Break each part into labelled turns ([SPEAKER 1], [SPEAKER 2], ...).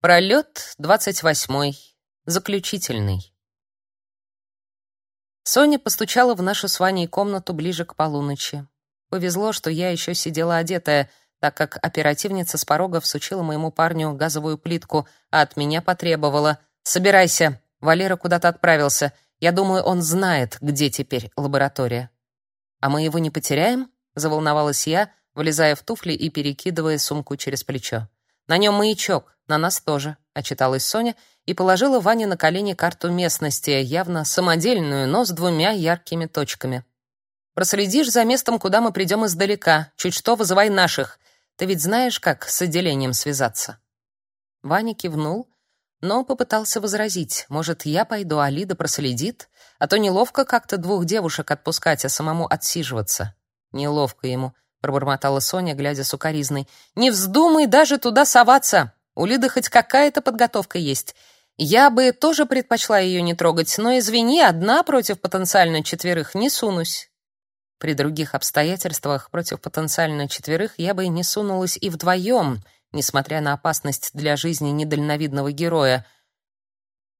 [SPEAKER 1] Пролет двадцать восьмой. Заключительный. Соня постучала в нашу с Ваней комнату ближе к полуночи. Повезло, что я еще сидела одетая, так как оперативница с порога всучила моему парню газовую плитку, а от меня потребовала: "Собирайся, Валера куда-то отправился. Я думаю, он знает, где теперь лаборатория". "А мы его не потеряем?" заволновалась я, влезая в туфли и перекидывая сумку через плечо. На нем маячок, на нас тоже, отчиталась Соня и положила Ване на колени карту местности, явно самодельную, но с двумя яркими точками. Проследишь за местом, куда мы придем издалека. Чуть что вызывай наших. Ты ведь знаешь, как с отделением связаться. Ваня кивнул, но попытался возразить. Может, я пойду, а Лида проследит, а то неловко как-то двух девушек отпускать, а самому отсиживаться. Неловко ему пробормотала Соня, глядя сукаризной. Не вздумай даже туда соваться. У Лиды хоть какая-то подготовка есть. Я бы тоже предпочла ее не трогать, но извини, одна против потенциально четверых не сунусь. При других обстоятельствах против потенциально четверых я бы не сунулась и вдвоем, несмотря на опасность для жизни недальновидного героя.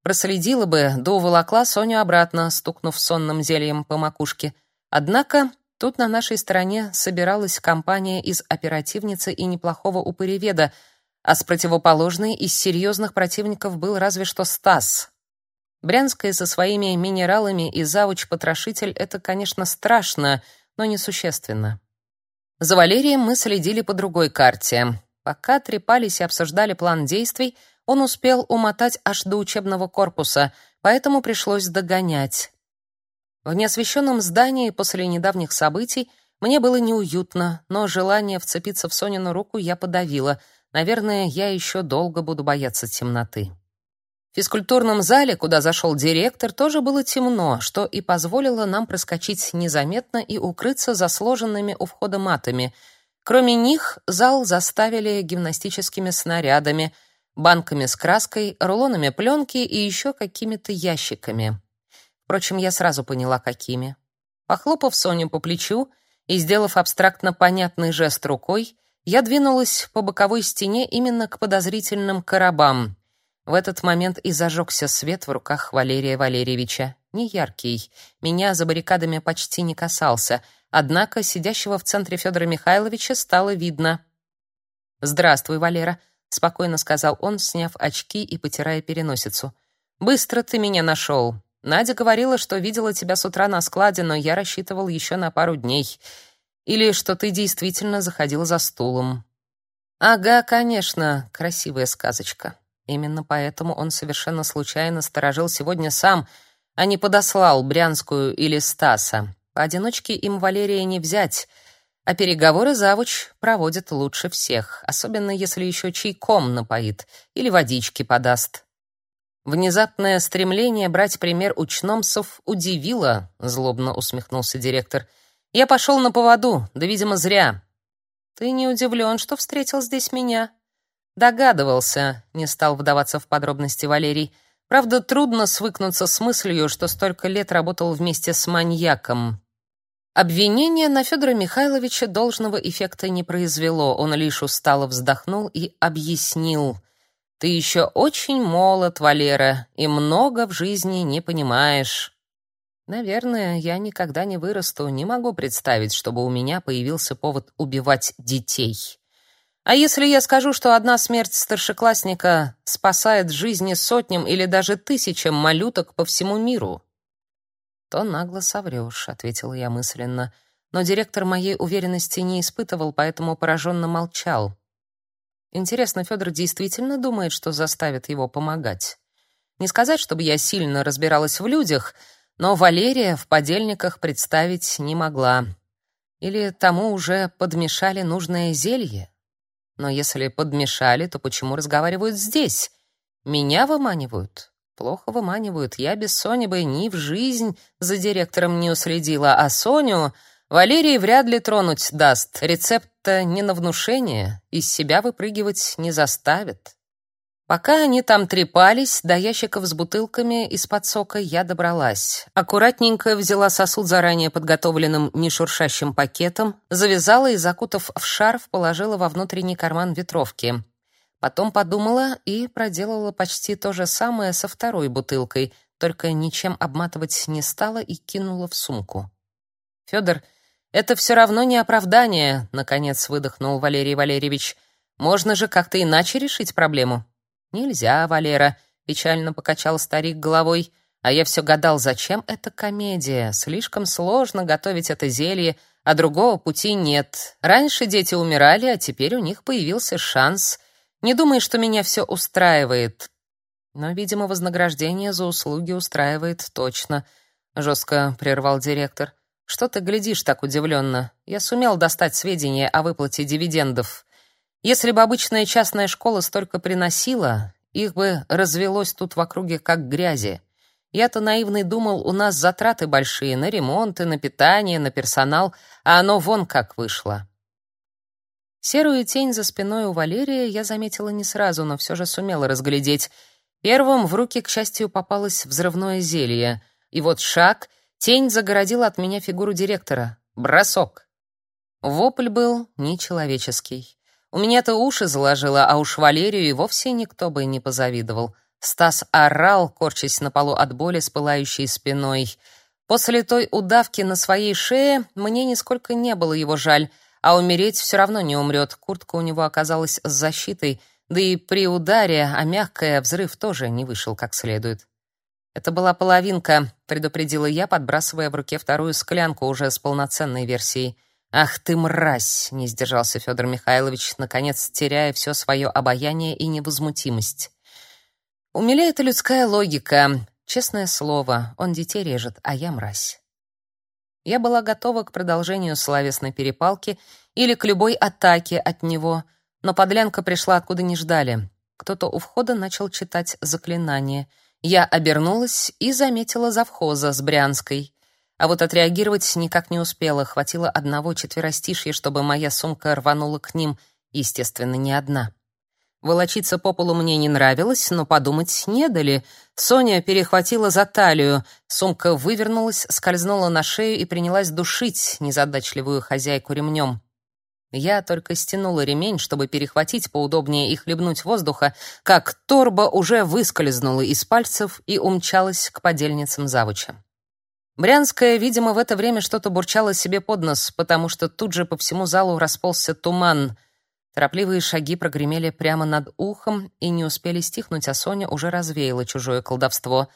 [SPEAKER 1] Проследила бы, да уволокла Соню обратно, стукнув сонным зельем по макушке. Однако Тут на нашей стороне собиралась компания из оперативницы и неплохого упыреведа, а с противоположной из серьезных противников был разве что Стас. Брянская со своими минералами и завуч-потрошитель — это, конечно, страшно, но несущественно. За Валерием мы следили по другой карте. Пока трепались и обсуждали план действий, он успел умотать аж до учебного корпуса, поэтому пришлось догонять. В неосвещенном здании после недавних событий мне было неуютно, но желание вцепиться в Сонину руку я подавила. Наверное, я еще долго буду бояться темноты. В физкультурном зале, куда зашел директор, тоже было темно, что и позволило нам проскочить незаметно и укрыться за сложенными у входа матами. Кроме них, зал заставили гимнастическими снарядами, банками с краской, рулонами пленки и еще какими-то ящиками. Впрочем, я сразу поняла, какими. Похлопав Соню по плечу и сделав абстрактно понятный жест рукой, я двинулась по боковой стене именно к подозрительным коробам. В этот момент и зажегся свет в руках Валерия Валерьевича. Не яркий, меня за баррикадами почти не касался, однако сидящего в центре Федора Михайловича стало видно. «Здравствуй, Валера», — спокойно сказал он, сняв очки и потирая переносицу. «Быстро ты меня нашел. Надя говорила, что видела тебя с утра на складе, но я рассчитывал еще на пару дней. Или что ты действительно заходил за стулом. Ага, конечно, красивая сказочка. Именно поэтому он совершенно случайно сторожил сегодня сам, а не подослал Брянскую или Стаса. Поодиночке им Валерия не взять, а переговоры завуч проводит лучше всех, особенно если еще чайком напоит или водички подаст. Внезапное стремление брать пример у чномсов удивило, злобно усмехнулся директор. Я пошел на поводу, да, видимо, зря. Ты не удивлен, что встретил здесь меня? Догадывался, не стал вдаваться в подробности Валерий. Правда, трудно свыкнуться с мыслью, что столько лет работал вместе с маньяком. Обвинение на Федора Михайловича должного эффекта не произвело. Он лишь устало вздохнул и объяснил: ты еще очень молод, Валера, и много в жизни не понимаешь. Наверное, я никогда не вырасту, не могу представить, чтобы у меня появился повод убивать детей. А если я скажу, что одна смерть старшеклассника спасает жизни сотням или даже тысячам малюток по всему миру? То нагло соврешь, ответила я мысленно. Но директор моей уверенности не испытывал, поэтому пораженно молчал. Интересно, Федор действительно думает, что заставит его помогать? Не сказать, чтобы я сильно разбиралась в людях, но Валерия в подельниках представить не могла. Или тому уже подмешали нужное зелье? Но если подмешали, то почему разговаривают здесь? Меня выманивают? Плохо выманивают. Я без Сони бы ни в жизнь за директором не уследила, а Соню Валерий вряд ли тронуть даст. Рецепт-то не на внушение, из себя выпрыгивать не заставит. Пока они там трепались, до ящиков с бутылками из-под сока я добралась. Аккуратненько взяла сосуд заранее подготовленным нешуршащим пакетом, завязала и, закутав в шарф, положила во внутренний карман ветровки. Потом подумала и проделала почти то же самое со второй бутылкой, только ничем обматывать не стала и кинула в сумку. Федор, это все равно не оправдание, наконец выдохнул Валерий Валерьевич. Можно же как-то иначе решить проблему. Нельзя, Валера, печально покачал старик головой. А я все гадал, зачем эта комедия? Слишком сложно готовить это зелье, а другого пути нет. Раньше дети умирали, а теперь у них появился шанс. Не думай, что меня все устраивает. Но, видимо, вознаграждение за услуги устраивает точно, жестко прервал директор. Что ты глядишь так удивленно? Я сумел достать сведения о выплате дивидендов. Если бы обычная частная школа столько приносила, их бы развелось тут в округе как грязи. Я-то наивный думал, у нас затраты большие на ремонты, на питание, на персонал, а оно вон как вышло. Серую тень за спиной у Валерия я заметила не сразу, но все же сумела разглядеть. Первым в руки, к счастью, попалось взрывное зелье. И вот шаг, тень загородила от меня фигуру директора. Бросок. Вопль был нечеловеческий. У меня-то уши заложило, а уж Валерию и вовсе никто бы не позавидовал. Стас орал, корчась на полу от боли с пылающей спиной. После той удавки на своей шее мне нисколько не было его жаль, а умереть все равно не умрет. Куртка у него оказалась с защитой, да и при ударе, а мягкая взрыв тоже не вышел как следует. Это была половинка, предупредила я, подбрасывая в руке вторую склянку уже с полноценной версией. Ах ты мразь, не сдержался Федор Михайлович, наконец теряя все свое обаяние и невозмутимость. Умиляет людская логика. Честное слово, он детей режет, а я мразь. Я была готова к продолжению словесной перепалки или к любой атаке от него, но подлянка пришла откуда не ждали. Кто-то у входа начал читать заклинание. Я обернулась и заметила завхоза с Брянской. А вот отреагировать никак не успела, хватило одного четверостишья, чтобы моя сумка рванула к ним, естественно, не одна. Волочиться по полу мне не нравилось, но подумать не дали. Соня перехватила за талию, сумка вывернулась, скользнула на шею и принялась душить незадачливую хозяйку ремнем. Я только стянула ремень, чтобы перехватить поудобнее и хлебнуть воздуха, как торба уже выскользнула из пальцев и умчалась к подельницам завуча. Брянская, видимо, в это время что-то бурчала себе под нос, потому что тут же по всему залу расползся туман — Торопливые шаги прогремели прямо над ухом и не успели стихнуть, а Соня уже развеяла чужое колдовство.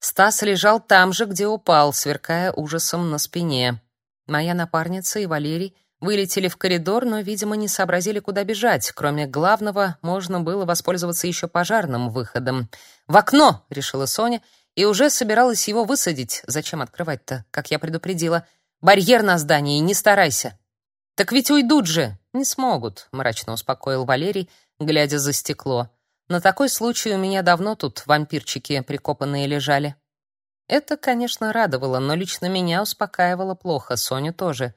[SPEAKER 1] Стас лежал там же, где упал, сверкая ужасом на спине. Моя напарница и Валерий вылетели в коридор, но, видимо, не сообразили, куда бежать. Кроме главного, можно было воспользоваться еще пожарным выходом. «В окно!» — решила Соня, и уже собиралась его высадить. Зачем открывать-то, как я предупредила? «Барьер на здании, не старайся!» «Так ведь уйдут же!» «Не смогут», — мрачно успокоил Валерий, глядя за стекло. «На такой случай у меня давно тут вампирчики прикопанные лежали». Это, конечно, радовало, но лично меня успокаивало плохо, Соню тоже.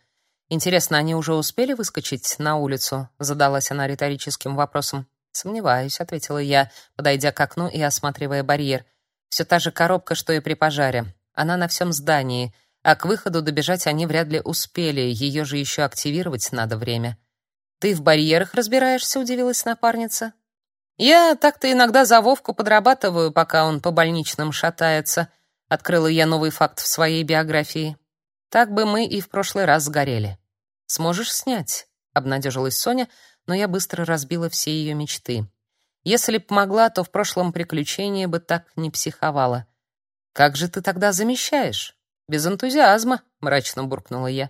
[SPEAKER 1] «Интересно, они уже успели выскочить на улицу?» — задалась она риторическим вопросом. «Сомневаюсь», — ответила я, подойдя к окну и осматривая барьер. «Все та же коробка, что и при пожаре. Она на всем здании, а к выходу добежать они вряд ли успели, ее же еще активировать надо время». «Ты в барьерах разбираешься?» — удивилась напарница. «Я так-то иногда за Вовку подрабатываю, пока он по больничным шатается», — открыла я новый факт в своей биографии. «Так бы мы и в прошлый раз сгорели». «Сможешь снять?» — обнадежилась Соня, но я быстро разбила все ее мечты. Если б могла, то в прошлом приключении бы так не психовала. «Как же ты тогда замещаешь?» «Без энтузиазма», — мрачно буркнула я.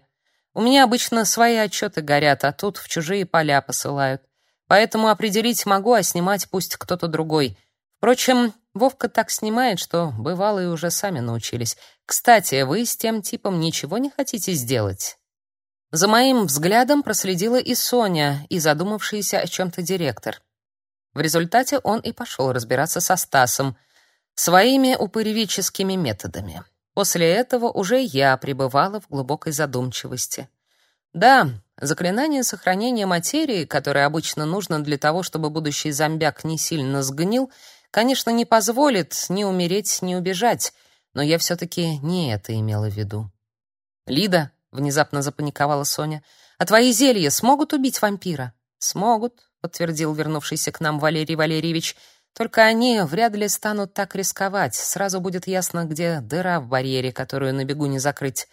[SPEAKER 1] У меня обычно свои отчеты горят, а тут в чужие поля посылают. Поэтому определить могу, а снимать пусть кто-то другой. Впрочем, Вовка так снимает, что бывалые уже сами научились. Кстати, вы с тем типом ничего не хотите сделать? За моим взглядом проследила и Соня, и задумавшийся о чем-то директор. В результате он и пошел разбираться со Стасом своими упыревическими методами. После этого уже я пребывала в глубокой задумчивости. Да, заклинание сохранения материи, которое обычно нужно для того, чтобы будущий зомбяк не сильно сгнил, конечно, не позволит ни умереть, ни убежать, но я все-таки не это имела в виду. «Лида», — внезапно запаниковала Соня, — «а твои зелья смогут убить вампира?» «Смогут», подтвердил вернувшийся к нам Валерий Валерьевич. Только они вряд ли станут так рисковать. Сразу будет ясно, где дыра в барьере, которую на бегу не закрыть.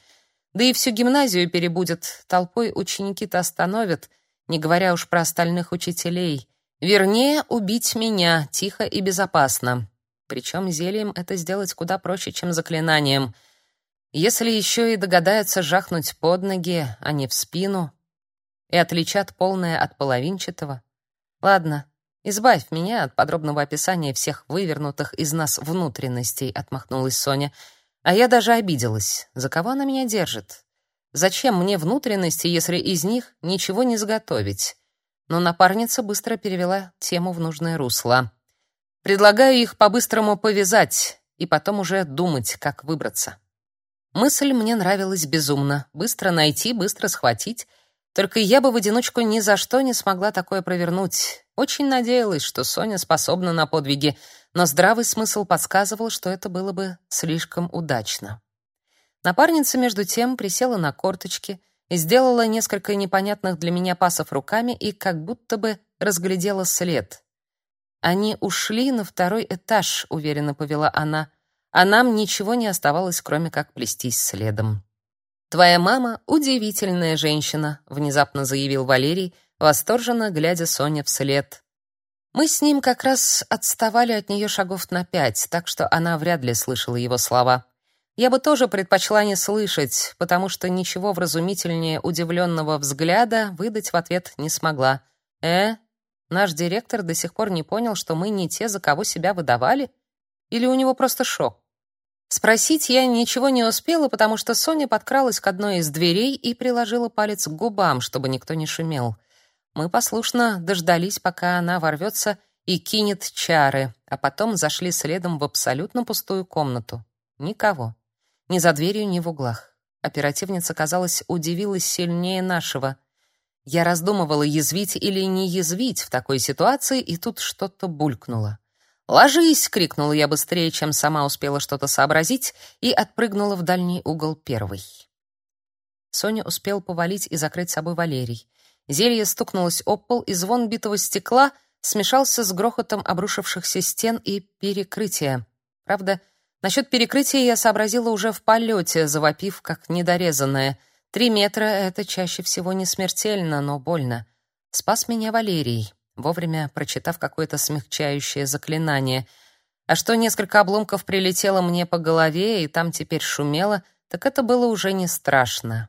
[SPEAKER 1] Да и всю гимназию перебудет. Толпой ученики-то остановят, не говоря уж про остальных учителей. Вернее, убить меня тихо и безопасно. Причем зельем это сделать куда проще, чем заклинанием. Если еще и догадаются жахнуть под ноги, а не в спину, и отличат полное от половинчатого. Ладно, Избавь меня от подробного описания всех вывернутых из нас внутренностей, отмахнулась Соня. А я даже обиделась. За кого она меня держит? Зачем мне внутренности, если из них ничего не заготовить? Но напарница быстро перевела тему в нужное русло. Предлагаю их по-быстрому повязать и потом уже думать, как выбраться. Мысль мне нравилась безумно. Быстро найти, быстро схватить — только я бы в одиночку ни за что не смогла такое провернуть. Очень надеялась, что Соня способна на подвиги, но здравый смысл подсказывал, что это было бы слишком удачно. Напарница между тем присела на корточки и сделала несколько непонятных для меня пасов руками и как будто бы разглядела след. Они ушли на второй этаж, уверенно повела она, а нам ничего не оставалось, кроме как плестись следом. Твоя мама удивительная женщина, внезапно заявил Валерий, восторженно глядя Соне вслед. Мы с ним как раз отставали от нее шагов на пять, так что она вряд ли слышала его слова. Я бы тоже предпочла не слышать, потому что ничего вразумительнее удивленного взгляда выдать в ответ не смогла. Э, наш директор до сих пор не понял, что мы не те, за кого себя выдавали, или у него просто шок? Спросить я ничего не успела, потому что Соня подкралась к одной из дверей и приложила палец к губам, чтобы никто не шумел. Мы послушно дождались, пока она ворвется и кинет чары, а потом зашли следом в абсолютно пустую комнату. Никого. Ни за дверью, ни в углах. Оперативница, казалось, удивилась сильнее нашего. Я раздумывала, язвить или не язвить в такой ситуации, и тут что-то булькнуло. «Ложись!» — крикнула я быстрее, чем сама успела что-то сообразить, и отпрыгнула в дальний угол первой. Соня успел повалить и закрыть собой Валерий. Зелье стукнулось об пол, и звон битого стекла смешался с грохотом обрушившихся стен и перекрытия. Правда, насчет перекрытия я сообразила уже в полете, завопив, как недорезанная. Три метра — это чаще всего не смертельно, но больно. Спас меня Валерий вовремя прочитав какое-то смягчающее заклинание. А что несколько обломков прилетело мне по голове и там теперь шумело, так это было уже не страшно.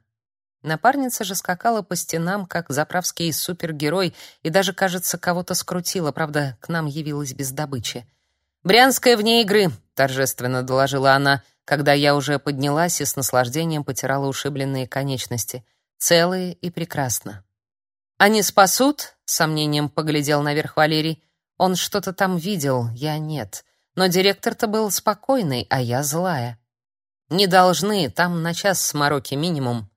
[SPEAKER 1] Напарница же скакала по стенам, как заправский супергерой, и даже, кажется, кого-то скрутила, правда, к нам явилась без добычи. «Брянская вне игры», — торжественно доложила она, когда я уже поднялась и с наслаждением потирала ушибленные конечности. Целые и прекрасно. Они спасут? Сомнением поглядел наверх Валерий. Он что-то там видел, я нет. Но директор-то был спокойный, а я злая. Не должны, там на час смороки минимум.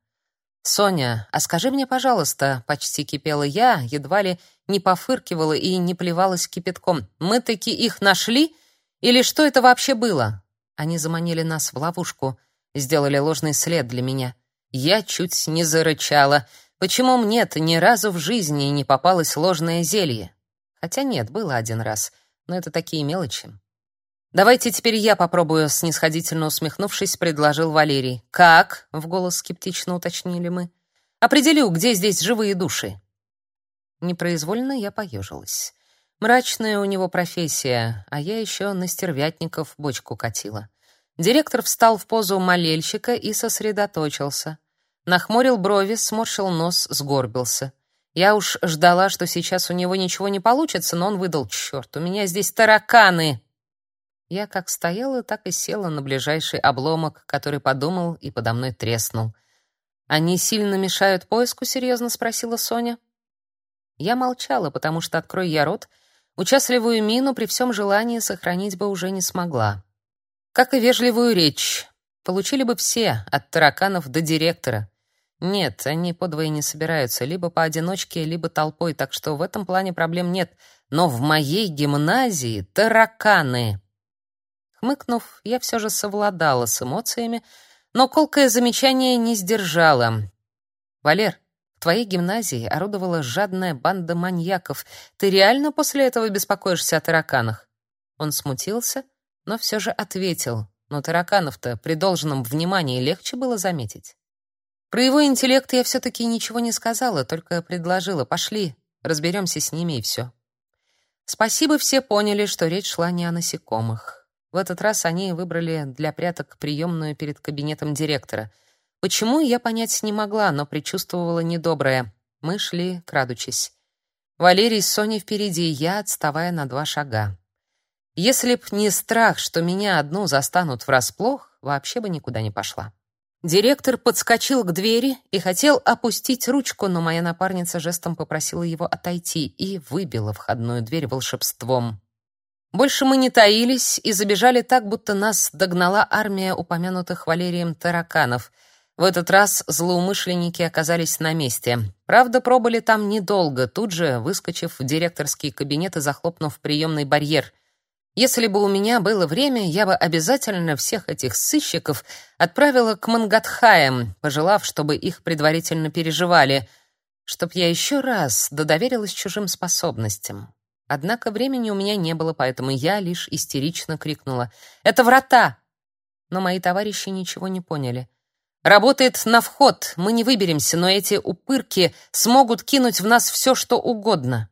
[SPEAKER 1] Соня, а скажи мне, пожалуйста, почти кипела я, едва ли не пофыркивала и не плевалась кипятком. Мы таки их нашли или что это вообще было? Они заманили нас в ловушку, сделали ложный след для меня. Я чуть не зарычала. Почему мне-то ни разу в жизни не попалось ложное зелье? Хотя нет, было один раз, но это такие мелочи. Давайте теперь я попробую, снисходительно усмехнувшись, предложил Валерий. Как? в голос скептично уточнили мы. Определю, где здесь живые души. Непроизвольно я поежилась. Мрачная у него профессия, а я еще на стервятников бочку катила. Директор встал в позу молельщика и сосредоточился. Нахмурил брови, сморщил нос, сгорбился. Я уж ждала, что сейчас у него ничего не получится, но он выдал: «Черт, у меня здесь тараканы!» Я как стояла, так и села на ближайший обломок, который подумал и подо мной треснул. «Они сильно мешают поиску?» — серьезно спросила Соня. Я молчала, потому что, открой я рот, участливую мину при всем желании сохранить бы уже не смогла. Как и вежливую речь. Получили бы все, от тараканов до директора. Нет, они подвое не собираются, либо поодиночке, либо толпой, так что в этом плане проблем нет. Но в моей гимназии тараканы. Хмыкнув, я все же совладала с эмоциями, но колкое замечание не сдержала. Валер, В твоей гимназии орудовала жадная банда маньяков. Ты реально после этого беспокоишься о тараканах?» Он смутился, но все же ответил. Но тараканов-то при должном внимании легче было заметить. Про его интеллект я все-таки ничего не сказала, только предложила. «Пошли, разберемся с ними и все». Спасибо, все поняли, что речь шла не о насекомых. В этот раз они выбрали для пряток приемную перед кабинетом директора. Почему, я понять не могла, но предчувствовала недоброе. Мы шли, крадучись. Валерий с Соней впереди, я отставая на два шага. Если б не страх, что меня одну застанут врасплох, вообще бы никуда не пошла. Директор подскочил к двери и хотел опустить ручку, но моя напарница жестом попросила его отойти и выбила входную дверь волшебством. Больше мы не таились и забежали так, будто нас догнала армия упомянутых Валерием тараканов. В этот раз злоумышленники оказались на месте. Правда, пробыли там недолго, тут же выскочив в директорский кабинет и захлопнув приемный барьер — если бы у меня было время, я бы обязательно всех этих сыщиков отправила к Мангатхаям, пожелав, чтобы их предварительно переживали, чтоб я еще раз додоверилась чужим способностям. Однако времени у меня не было, поэтому я лишь истерично крикнула: "Это врата!" Но мои товарищи ничего не поняли. Работает на вход. Мы не выберемся, но эти упырки смогут кинуть в нас все, что угодно.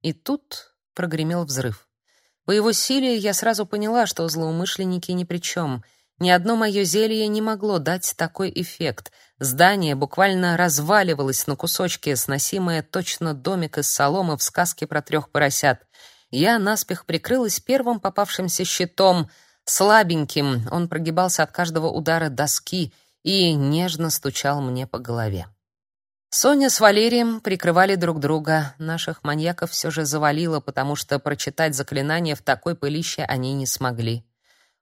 [SPEAKER 1] И тут прогремел взрыв. По его силе я сразу поняла, что злоумышленники ни при чем. Ни одно мое зелье не могло дать такой эффект. Здание буквально разваливалось на кусочки, сносимое точно домик из соломы в сказке про трех поросят. Я наспех прикрылась первым попавшимся щитом, слабеньким. Он прогибался от каждого удара доски и нежно стучал мне по голове. Соня с Валерием прикрывали друг друга. Наших маньяков все же завалило, потому что прочитать заклинание в такой пылище они не смогли.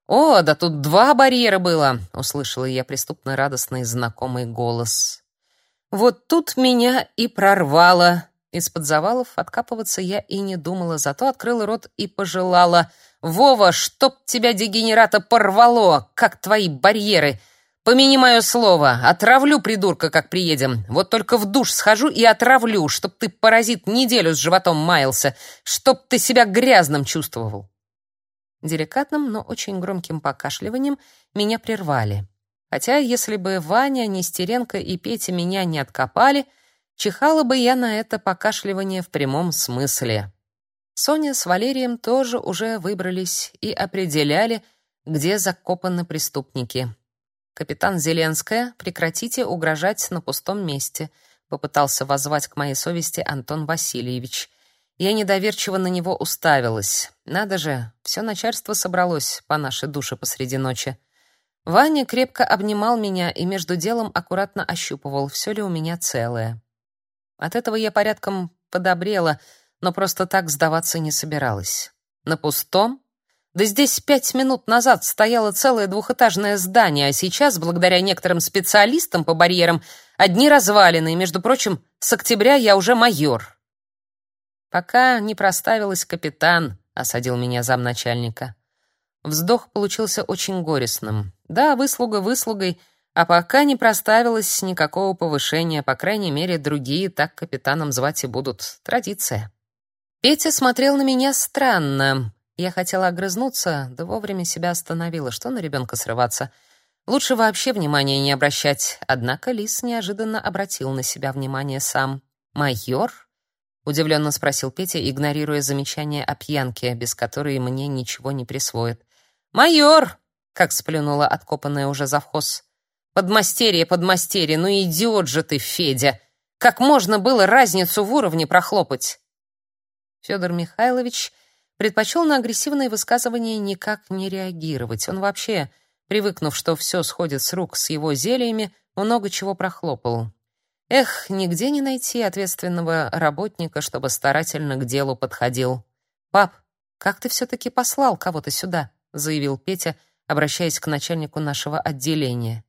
[SPEAKER 1] «О, да тут два барьера было!» — услышала я преступно радостный знакомый голос. Вот тут меня и прорвало. Из-под завалов откапываться я и не думала, зато открыла рот и пожелала. «Вова, чтоб тебя, дегенерата, порвало, как твои барьеры! Помяни мое слово, отравлю придурка, как приедем. Вот только в душ схожу и отравлю, чтоб ты, паразит, неделю с животом маялся, чтоб ты себя грязным чувствовал. Деликатным, но очень громким покашливанием меня прервали. Хотя, если бы Ваня, Нестеренко и Петя меня не откопали, чихала бы я на это покашливание в прямом смысле. Соня с Валерием тоже уже выбрались и определяли, где закопаны преступники. Капитан Зеленская, прекратите угрожать на пустом месте, попытался воззвать к моей совести Антон Васильевич. Я недоверчиво на него уставилась. Надо же, все начальство собралось по нашей душе посреди ночи. Ваня крепко обнимал меня и между делом аккуратно ощупывал, все ли у меня целое. От этого я порядком подобрела, но просто так сдаваться не собиралась. На пустом да здесь пять минут назад стояло целое двухэтажное здание, а сейчас, благодаря некоторым специалистам по барьерам, одни развалины, и, между прочим, с октября я уже майор. Пока не проставилась капитан, осадил меня замначальника. Вздох получился очень горестным. Да, выслуга выслугой, а пока не проставилась никакого повышения, по крайней мере, другие так капитаном звать и будут. Традиция. Петя смотрел на меня странно, я хотела огрызнуться, да вовремя себя остановила. Что на ребенка срываться? Лучше вообще внимания не обращать. Однако Лис неожиданно обратил на себя внимание сам. «Майор?» — удивленно спросил Петя, игнорируя замечание о пьянке, без которой мне ничего не присвоит. «Майор!» — как сплюнула откопанная уже завхоз. «Подмастерье, подмастерье, ну идиот же ты, Федя! Как можно было разницу в уровне прохлопать?» Федор Михайлович предпочел на агрессивные высказывания никак не реагировать. Он вообще, привыкнув, что все сходит с рук с его зельями, много чего прохлопал. Эх, нигде не найти ответственного работника, чтобы старательно к делу подходил. «Пап, как ты все-таки послал кого-то сюда?» — заявил Петя, обращаясь к начальнику нашего отделения.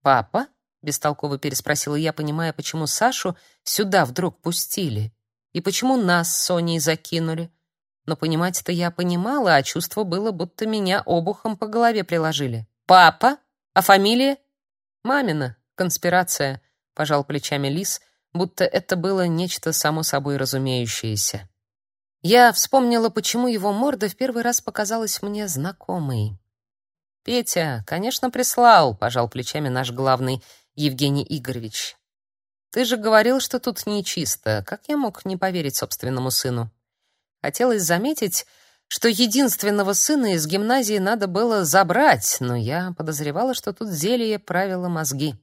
[SPEAKER 1] «Папа?» — бестолково переспросила я, понимая, почему Сашу сюда вдруг пустили и почему нас с Соней закинули. Но понимать это я понимала, а чувство было, будто меня обухом по голове приложили. «Папа? А фамилия?» «Мамина. Конспирация», — пожал плечами Лис, будто это было нечто само собой разумеющееся. Я вспомнила, почему его морда в первый раз показалась мне знакомой. Петя, конечно, прислал, пожал плечами наш главный Евгений Игоревич. Ты же говорил, что тут нечисто. Как я мог не поверить собственному сыну? Хотелось заметить, что единственного сына из гимназии надо было забрать, но я подозревала, что тут зелье правило мозги.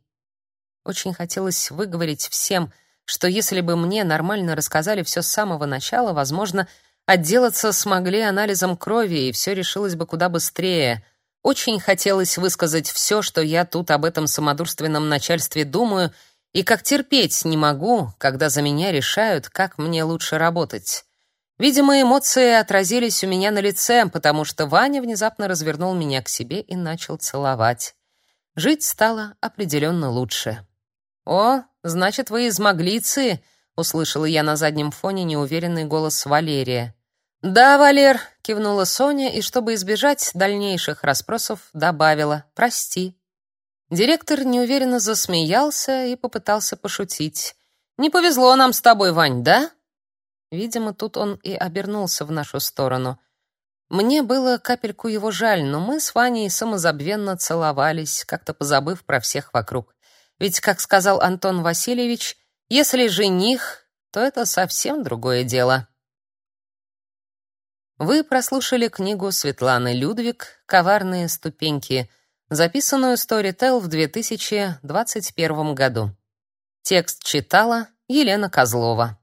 [SPEAKER 1] Очень хотелось выговорить всем, что если бы мне нормально рассказали все с самого начала, возможно, отделаться смогли анализом крови, и все решилось бы куда быстрее. Очень хотелось высказать все, что я тут об этом самодурственном начальстве думаю, и как терпеть не могу, когда за меня решают, как мне лучше работать. Видимо, эмоции отразились у меня на лице, потому что Ваня внезапно развернул меня к себе и начал целовать. Жить стало определенно лучше. «О, значит, вы из Маглиции?» — услышала я на заднем фоне неуверенный голос Валерия. «Да, Валер», — кивнула Соня и, чтобы избежать дальнейших расспросов, добавила «прости». Директор неуверенно засмеялся и попытался пошутить. «Не повезло нам с тобой, Вань, да?» Видимо, тут он и обернулся в нашу сторону. Мне было капельку его жаль, но мы с Ваней самозабвенно целовались, как-то позабыв про всех вокруг. Ведь, как сказал Антон Васильевич, если жених, то это совсем другое дело. Вы прослушали книгу Светланы Людвиг «Коварные ступеньки», записанную Storytel в 2021 году. Текст читала Елена Козлова.